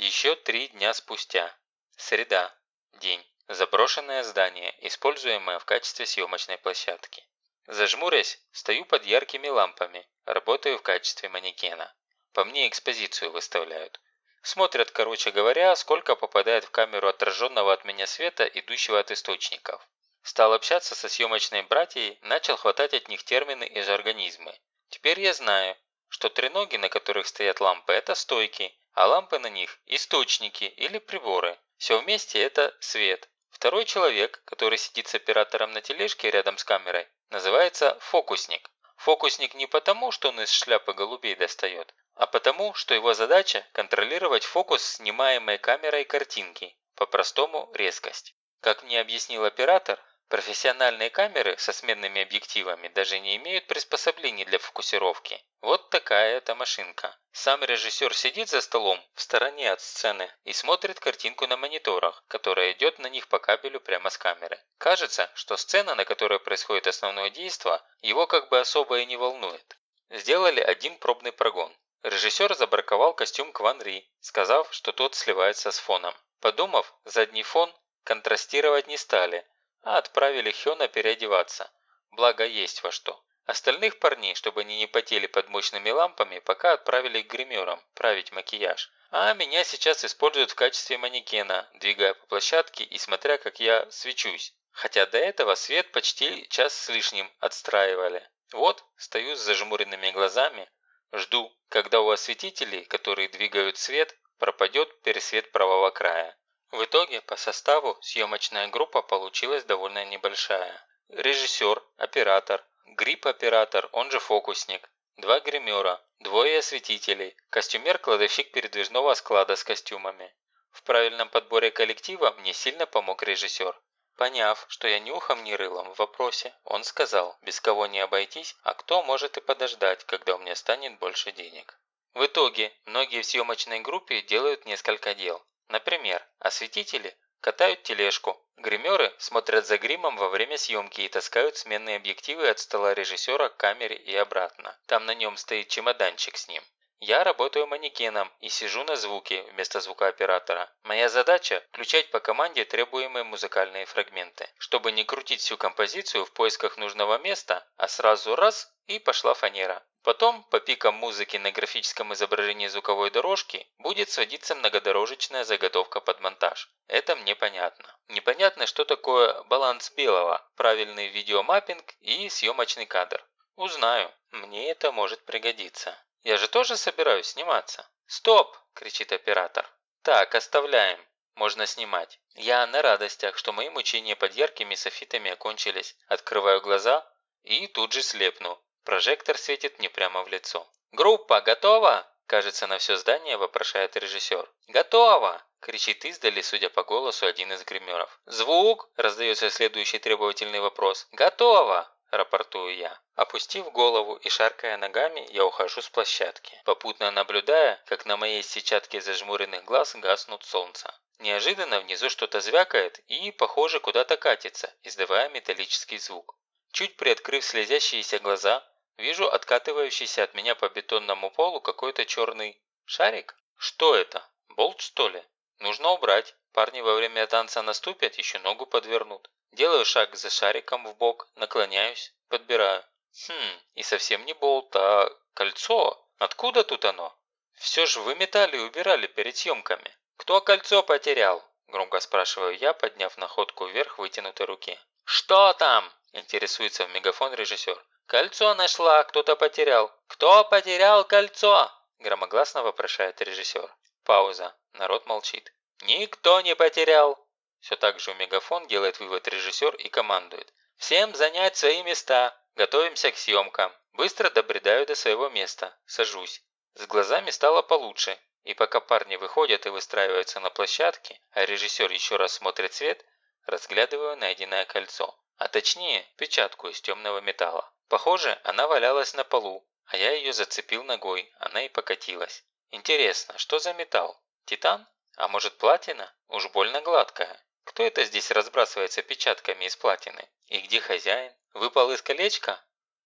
Еще три дня спустя. Среда. День. Заброшенное здание, используемое в качестве съемочной площадки. Зажмурясь, стою под яркими лампами, работаю в качестве манекена. По мне экспозицию выставляют. Смотрят, короче говоря, сколько попадает в камеру отраженного от меня света, идущего от источников. Стал общаться со съемочной братьей, начал хватать от них термины и жаргонизмы. Теперь я знаю, что треноги, на которых стоят лампы, это стойки, а лампы на них – источники или приборы. Все вместе – это свет. Второй человек, который сидит с оператором на тележке рядом с камерой, называется фокусник. Фокусник не потому, что он из шляпы голубей достает, а потому, что его задача – контролировать фокус снимаемой камерой картинки, по-простому резкость. Как мне объяснил оператор, Профессиональные камеры со сменными объективами даже не имеют приспособлений для фокусировки. Вот такая эта машинка. Сам режиссер сидит за столом в стороне от сцены и смотрит картинку на мониторах, которая идет на них по кабелю прямо с камеры. Кажется, что сцена, на которой происходит основное действо, его как бы особо и не волнует. Сделали один пробный прогон. Режиссер забраковал костюм Кван Ри, сказав, что тот сливается с фоном. Подумав, задний фон контрастировать не стали, а отправили Хёна переодеваться. Благо есть во что. Остальных парней, чтобы они не потели под мощными лампами, пока отправили к гримерам править макияж. А меня сейчас используют в качестве манекена, двигая по площадке и смотря, как я свечусь. Хотя до этого свет почти час с лишним отстраивали. Вот, стою с зажмуренными глазами, жду, когда у осветителей, которые двигают свет, пропадет пересвет правого края. В итоге по составу съемочная группа получилась довольно небольшая. Режиссер, оператор, грипп-оператор, он же фокусник, два гримера, двое осветителей, костюмер-кладовщик передвижного склада с костюмами. В правильном подборе коллектива мне сильно помог режиссер. Поняв, что я ни ухом, ни рылом в вопросе, он сказал, без кого не обойтись, а кто может и подождать, когда у меня станет больше денег. В итоге, многие в съемочной группе делают несколько дел. Например, осветители катают тележку, гримеры смотрят за гримом во время съемки и таскают сменные объективы от стола режиссера к камере и обратно. Там на нем стоит чемоданчик с ним. Я работаю манекеном и сижу на звуке вместо звукооператора. Моя задача – включать по команде требуемые музыкальные фрагменты, чтобы не крутить всю композицию в поисках нужного места, а сразу раз – и пошла фанера. Потом, по пикам музыки на графическом изображении звуковой дорожки, будет сводиться многодорожечная заготовка под монтаж. Это мне понятно. Непонятно, что такое баланс белого, правильный видеомаппинг и съемочный кадр. Узнаю, мне это может пригодиться. Я же тоже собираюсь сниматься. «Стоп!» – кричит оператор. «Так, оставляем. Можно снимать. Я на радостях, что мои мучения под яркими софитами окончились. Открываю глаза и тут же слепну. Прожектор светит мне прямо в лицо. «Группа готова?» Кажется, на все здание вопрошает режиссер. «Готово!» – кричит издали, судя по голосу, один из гримеров. «Звук!» – раздается следующий требовательный вопрос. «Готово!» – рапортую я. Опустив голову и шаркая ногами, я ухожу с площадки, попутно наблюдая, как на моей сетчатке зажмуренных глаз гаснут солнца. Неожиданно внизу что-то звякает и, похоже, куда-то катится, издавая металлический звук. Чуть приоткрыв слезящиеся глаза, вижу откатывающийся от меня по бетонному полу какой-то черный шарик. Что это? Болт что ли? Нужно убрать. Парни во время танца наступят, еще ногу подвернут. Делаю шаг за шариком в бок, наклоняюсь, подбираю. Хм, и совсем не болт, а кольцо. Откуда тут оно? Все же вы металли убирали перед съемками. Кто кольцо потерял? Громко спрашиваю я, подняв находку вверх вытянутой руки. «Что там?» – интересуется в мегафон режиссер. «Кольцо нашла, кто-то потерял». «Кто потерял кольцо?» – громогласно вопрошает режиссер. Пауза. Народ молчит. «Никто не потерял!» Все так же в мегафон делает вывод режиссер и командует. «Всем занять свои места. Готовимся к съемкам. Быстро добредаю до своего места. Сажусь. С глазами стало получше. И пока парни выходят и выстраиваются на площадке, а режиссер еще раз смотрит свет, Разглядываю найденное кольцо, а точнее печатку из темного металла. Похоже, она валялась на полу, а я ее зацепил ногой, она и покатилась. Интересно, что за металл? Титан? А может платина? Уж больно гладкая. Кто это здесь разбрасывается печатками из платины? И где хозяин? Выпал из колечка?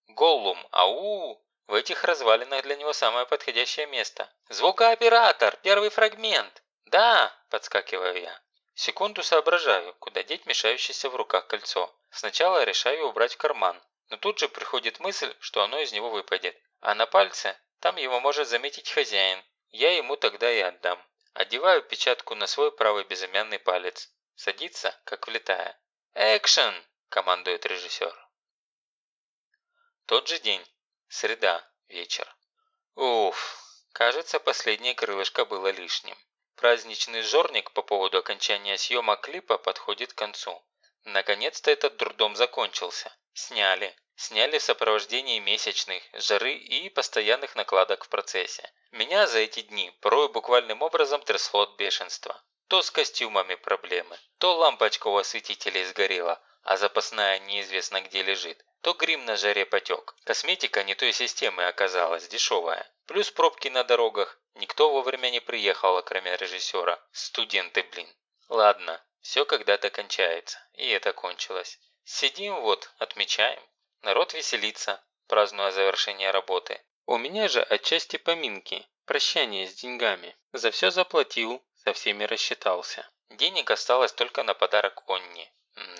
Голлум, ау! В этих развалинах для него самое подходящее место. «Звукооператор! Первый фрагмент!» «Да!» – подскакиваю я. Секунду соображаю, куда деть мешающееся в руках кольцо. Сначала решаю убрать в карман, но тут же приходит мысль, что оно из него выпадет. А на пальце, там его может заметить хозяин. Я ему тогда и отдам. Одеваю печатку на свой правый безымянный палец. Садится, как влетая. «Экшен!» – командует режиссер. Тот же день. Среда. Вечер. Уф, кажется, последнее крылышко было лишним. Праздничный жорник по поводу окончания съемок клипа подходит к концу. Наконец-то этот дурдом закончился. Сняли. Сняли в сопровождении месячных, жары и постоянных накладок в процессе. Меня за эти дни порой буквальным образом трясло от бешенства. То с костюмами проблемы, то лампочка у осветителей сгорела, а запасная неизвестно где лежит, то грим на жаре потек. Косметика не той системы оказалась, дешевая. Плюс пробки на дорогах. Никто вовремя не приехал, кроме режиссера. Студенты, блин. Ладно, все когда-то кончается. И это кончилось. Сидим вот, отмечаем. Народ веселится, празднуя завершение работы. У меня же отчасти поминки, прощание с деньгами. За все заплатил, со всеми рассчитался. Денег осталось только на подарок Онни.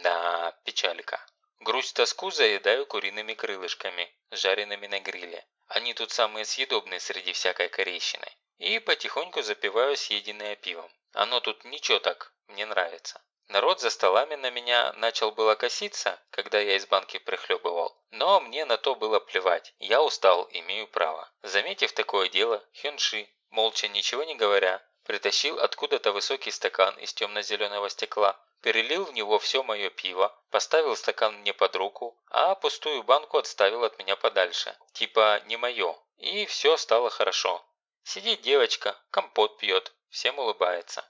Да, печалька. Грусть-тоску заедаю куриными крылышками, жареными на гриле. Они тут самые съедобные среди всякой корейщины. И потихоньку запиваю съеденное пивом. Оно тут ничего так, мне нравится. Народ за столами на меня начал было коситься, когда я из банки прихлебывал. Но мне на то было плевать. Я устал, имею право. Заметив такое дело, Хёнши, молча ничего не говоря, притащил откуда-то высокий стакан из темно-зеленого стекла, перелил в него все мое пиво, поставил стакан мне под руку, а пустую банку отставил от меня подальше. Типа не мое. И все стало хорошо. Сидит девочка, компот пьет, всем улыбается.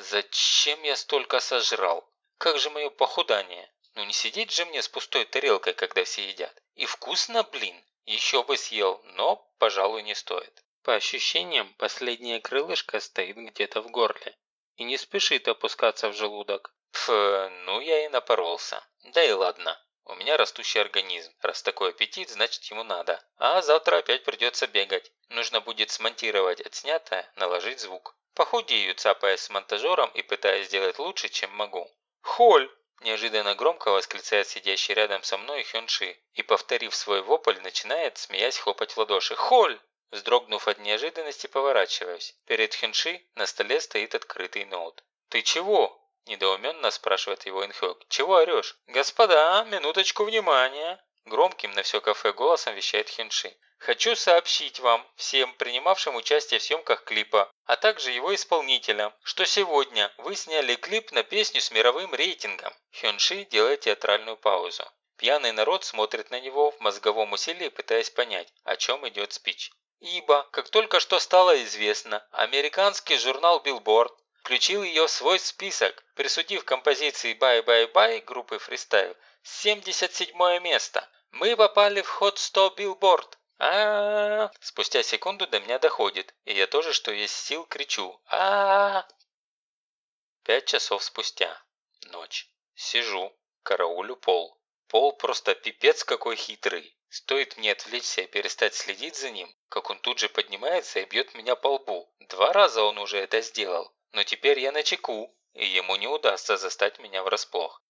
Зачем я столько сожрал? Как же мое похудание? Ну не сидеть же мне с пустой тарелкой, когда все едят. И вкусно, блин. Еще бы съел, но, пожалуй, не стоит. По ощущениям, последнее крылышко стоит где-то в горле и не спешит опускаться в желудок. Пф, ну я и напоролся. Да и ладно. У меня растущий организм. Раз такой аппетит, значит ему надо. А завтра опять придется бегать. Нужно будет смонтировать отснятое, наложить звук. Похудею, цапаясь с монтажером и пытаясь сделать лучше, чем могу. «Холь!» – неожиданно громко восклицает сидящий рядом со мной Хёнши и, повторив свой вопль, начинает, смеясь, хлопать в ладоши. «Холь!» Вздрогнув от неожиданности, поворачиваюсь. Перед Хёнши на столе стоит открытый ноут. «Ты чего?» – недоуменно спрашивает его Инхёк. «Чего орешь?» «Господа, минуточку внимания!» Громким на все кафе голосом вещает Хёнши. Хочу сообщить вам, всем принимавшим участие в съемках клипа, а также его исполнителям, что сегодня вы сняли клип на песню с мировым рейтингом. Хёнши делает театральную паузу. Пьяный народ смотрит на него в мозговом усилии, пытаясь понять, о чем идет спич. Ибо, как только что стало известно, американский журнал Billboard включил ее в свой список, присудив композиции «Bye Bye Bye» группы Freestyle 77 место. Мы попали в Hot 100 Billboard а, Спустя секунду до меня доходит, и я тоже, что есть сил, кричу а, Пять часов спустя. Ночь. Сижу, караулю пол. Пол просто пипец какой хитрый. Стоит мне отвлечься и перестать следить за ним, как он тут же поднимается и бьет меня по лбу. Два раза он уже это сделал, но теперь я на чеку, и ему не удастся застать меня врасплох.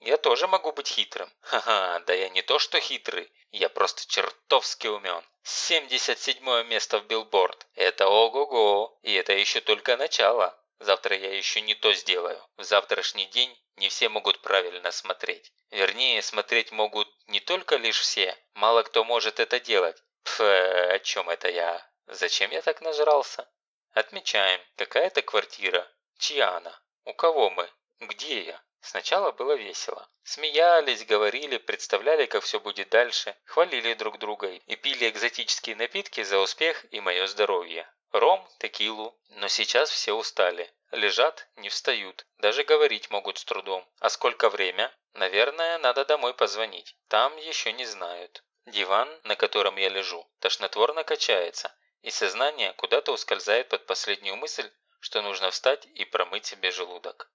Я тоже могу быть хитрым. Ха-ха, да я не то что хитрый, я просто чертовски умен. 77 место в билборд. Это ого-го, и это еще только начало. Завтра я еще не то сделаю. В завтрашний день не все могут правильно смотреть. Вернее, смотреть могут не только лишь все. Мало кто может это делать. Пф, о чем это я? Зачем я так нажрался? Отмечаем. Какая-то квартира. Чья она? У кого мы? Где я? Сначала было весело. Смеялись, говорили, представляли, как все будет дальше, хвалили друг друга и пили экзотические напитки за успех и мое здоровье. Ром, текилу. Но сейчас все устали. Лежат, не встают. Даже говорить могут с трудом. А сколько время? Наверное, надо домой позвонить. Там еще не знают. Диван, на котором я лежу, тошнотворно качается, и сознание куда-то ускользает под последнюю мысль, что нужно встать и промыть себе желудок.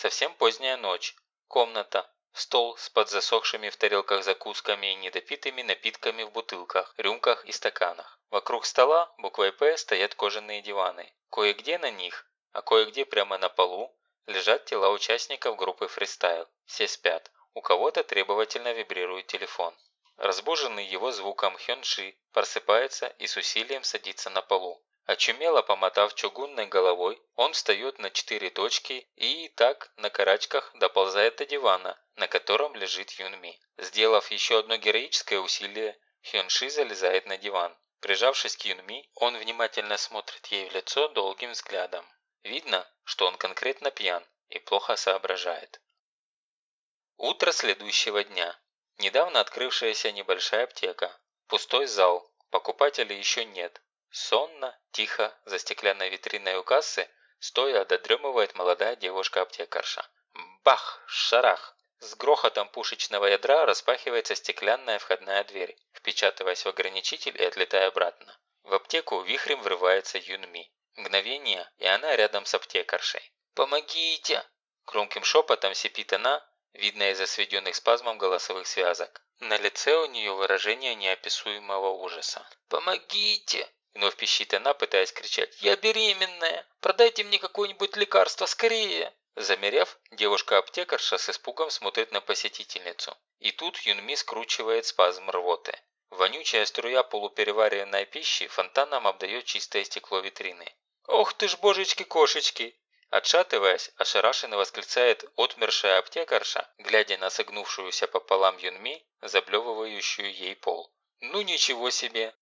Совсем поздняя ночь. Комната. Стол с подзасохшими в тарелках закусками и недопитыми напитками в бутылках, рюмках и стаканах. Вокруг стола буквой «П» стоят кожаные диваны. Кое-где на них, а кое-где прямо на полу лежат тела участников группы фристайл. Все спят. У кого-то требовательно вибрирует телефон. Разбуженный его звуком Хёнши просыпается и с усилием садится на полу. Очумело помотав чугунной головой, он встает на четыре точки и так на карачках доползает до дивана, на котором лежит Юнми. Сделав еще одно героическое усилие, Хёнши залезает на диван. Прижавшись к Юнми, он внимательно смотрит ей в лицо долгим взглядом. Видно, что он конкретно пьян и плохо соображает. Утро следующего дня. Недавно открывшаяся небольшая аптека. Пустой зал. Покупателей еще нет. Сонно, тихо, за стеклянной витриной у кассы, стоя додремывает молодая девушка-аптекарша. Бах! Шарах! С грохотом пушечного ядра распахивается стеклянная входная дверь, впечатываясь в ограничитель и отлетая обратно. В аптеку вихрем врывается Юнми. Мгновение, и она рядом с аптекаршей. «Помогите!» Громким шепотом сипит она, видно из-за сведенных спазмом голосовых связок. На лице у нее выражение неописуемого ужаса. «Помогите!» Вновь пищит она, пытаясь кричать. «Я беременная! Продайте мне какое-нибудь лекарство, скорее!» Замерев, девушка-аптекарша с испугом смотрит на посетительницу. И тут Юнми скручивает спазм рвоты. Вонючая струя полупереваренной пищи фонтаном обдает чистое стекло витрины. «Ох ты ж божечки-кошечки!» Отшатываясь, ошарашенно восклицает отмершая аптекарша, глядя на согнувшуюся пополам Юнми, заблевывающую ей пол. «Ну ничего себе!